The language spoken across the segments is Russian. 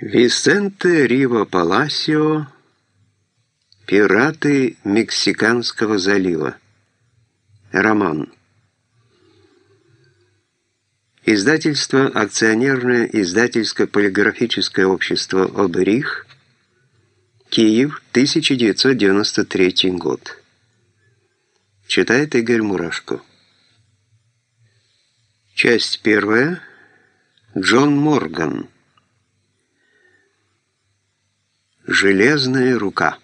Висенте Риво Паласио «Пираты Мексиканского залива». Роман. Издательство «Акционерное издательско-полиграфическое общество «Оберих», Киев, 1993 год. Читает Игорь Мурашко. Часть первая. Джон Морган. Железная рука.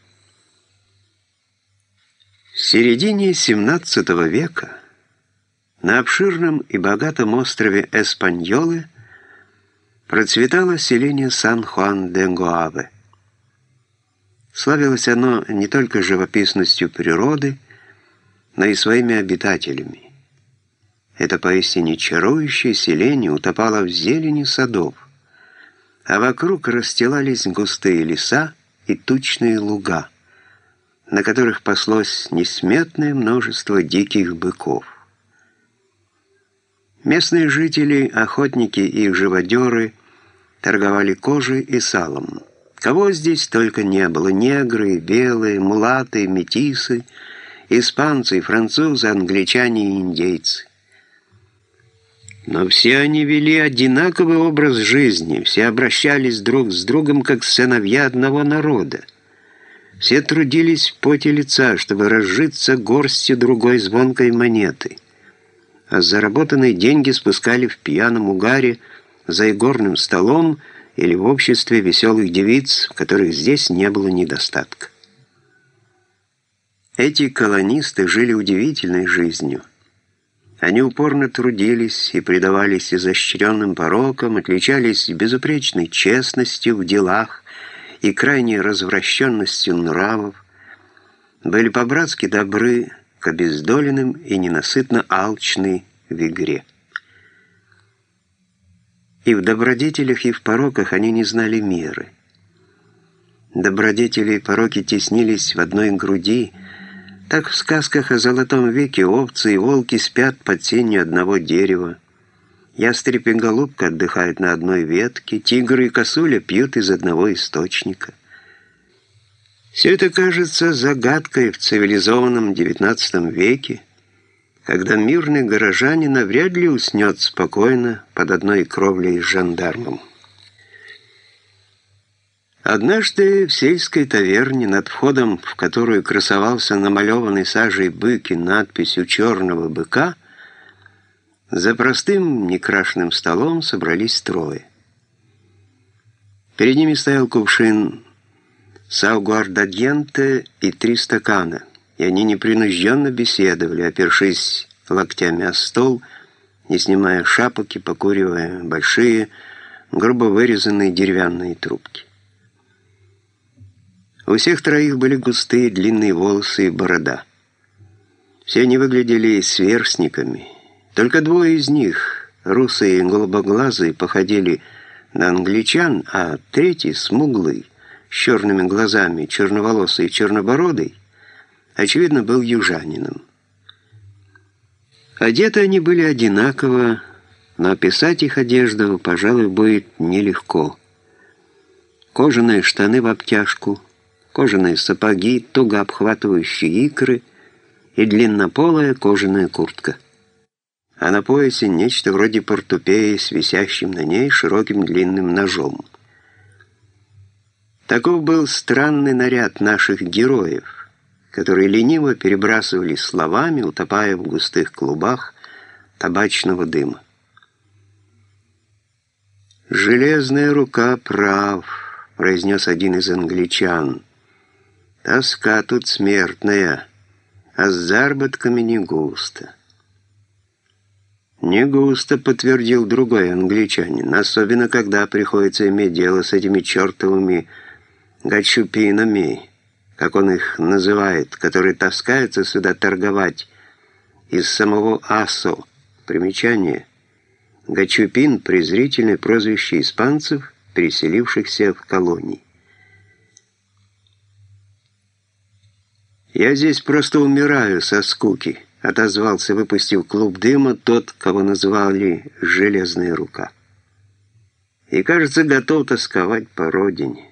В середине XVII века на обширном и богатом острове Эспаньолы процветало селение Сан-Хуан-де-Гуаве. Славилось оно не только живописностью природы, но и своими обитателями. Это поистине чарующее селение утопало в зелени садов, а вокруг расстилались густые леса и тучные луга, на которых паслось несметное множество диких быков. Местные жители, охотники и живодеры торговали кожей и салом. Кого здесь только не было, негры, белые, мулаты, метисы, испанцы, французы, англичане и индейцы. Но все они вели одинаковый образ жизни, все обращались друг с другом, как сыновья одного народа. Все трудились в поте лица, чтобы разжиться горстью другой звонкой монеты, а заработанные деньги спускали в пьяном угаре за игорным столом или в обществе веселых девиц, которых здесь не было недостатка. Эти колонисты жили удивительной жизнью – они упорно трудились и предавались изощренным порокам, отличались безупречной честностью в делах и крайней развращенностью нравов, были по-братски добры к обездоленным и ненасытно алчны в игре. И в добродетелях, и в пороках они не знали меры. Добродетели и пороки теснились в одной груди – так в сказках о Золотом веке овцы и волки спят под тенью одного дерева. Ястреб и голубка отдыхают на одной ветке, тигры и косуля пьют из одного источника. Все это кажется загадкой в цивилизованном XIX веке, когда мирный горожанин навряд ли уснет спокойно под одной кровлей с жандармом. Однажды в сельской таверне, над входом в которую красовался намалеванный сажей бык и надпись «У черного быка», за простым некрашенным столом собрались трое. Перед ними стоял кувшин саугуардадьенте и три стакана, и они непринужденно беседовали, опершись локтями о стол, не снимая шапок и покуривая большие, грубо вырезанные деревянные трубки. У всех троих были густые длинные волосы и борода. Все они выглядели сверстниками. Только двое из них, русые и голубоглазые, походили на англичан, а третий, смуглый, с черными глазами, черноволосый и чернобородый, очевидно, был южанином. Одеты они были одинаково, но описать их одежду, пожалуй, будет нелегко. Кожаные штаны в обтяжку – кожаные сапоги, туго обхватывающие икры и длиннополая кожаная куртка. А на поясе нечто вроде портупеи с висящим на ней широким длинным ножом. Таков был странный наряд наших героев, которые лениво перебрасывали словами, утопая в густых клубах табачного дыма. «Железная рука прав», — произнес один из англичан. Тоска тут смертная, а с заработками не густо. «Не густо», — подтвердил другой англичанин, особенно когда приходится иметь дело с этими чертовыми гачупинами, как он их называет, которые таскаются сюда торговать из самого Асо. Примечание. Гачупин — презрительное прозвище испанцев, переселившихся в колонии. «Я здесь просто умираю со скуки», — отозвался, выпустив клуб дыма, тот, кого называли «железная рука». и, кажется, готов тосковать по родине.